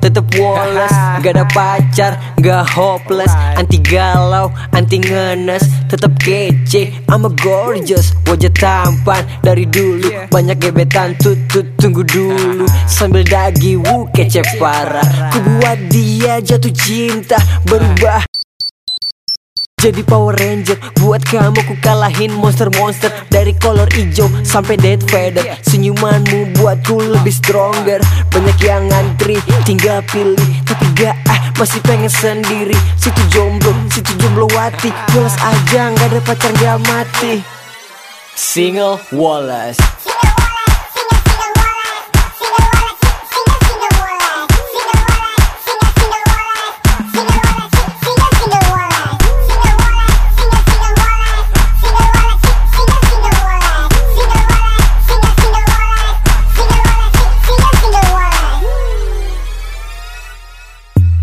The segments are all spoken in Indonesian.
tetep Wallace. Gak ada pacar, gak hopeless. Anti galau, anti ngenes. Tetep kece, I'm a gorgeous. Wajah tampan dari dulu. Banyak gebetan tutut tunggu dulu. Sambil dagi wu kece parah. Ku buat dia jatuh cinta Berubah jadi Power Ranger Buat kamu ku kalahin monster-monster. Dari kolor hijau sampai dead feather. Senyumanmu buatku lebih stronger. Banyak yang ngantri tinggal pilih. Tapi gak ah masih pengen sendiri. Situ jomblo, situ jomblo wati Wallace aja gak ada pacar gak mati. Single Wallace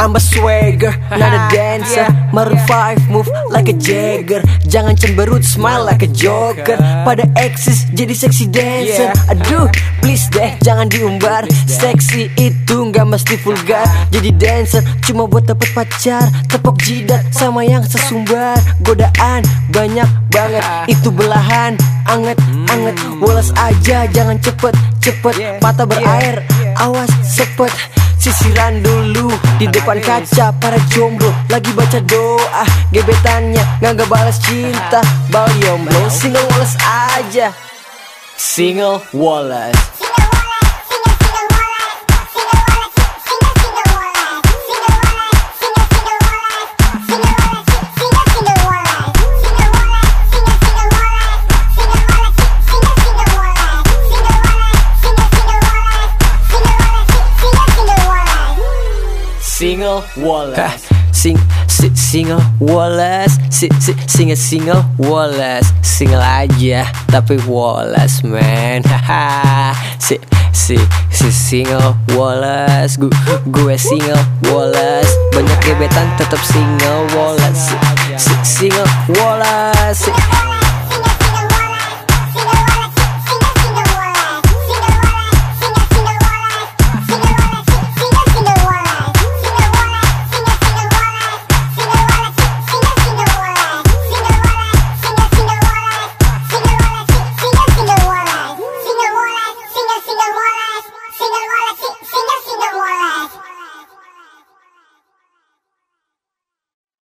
I'm a swagger, not a dancer. Maroon 5 move like a Jagger. Jangan cemberut, smile like a joker. Pada eksis jadi seksi dancer. Aduh, please deh jangan diumbar. Seksi itu nggak mesti vulgar. Jadi dancer cuma buat dapet pacar. Tepok jidat sama yang sesumbar. Godaan banyak banget Itu belahan, anget, anget Woles aja. Jangan cepet, cepet. Mata berair, awas sepet Sisiran dulu di depan kaca para jomblo. Lagi baca doa gebetannya nggak balas cinta. Bal jomblo single Wallace aja. Single Wallace single Wallace. Sing si, single Wallace. Si, si, single single Wallace. Single aja tapi Wallace man. Haha si si si single Wallace. Gu, gue single Wallace. Banyak gebetan tetap single Wallace. Si, si, single Wallace. Si,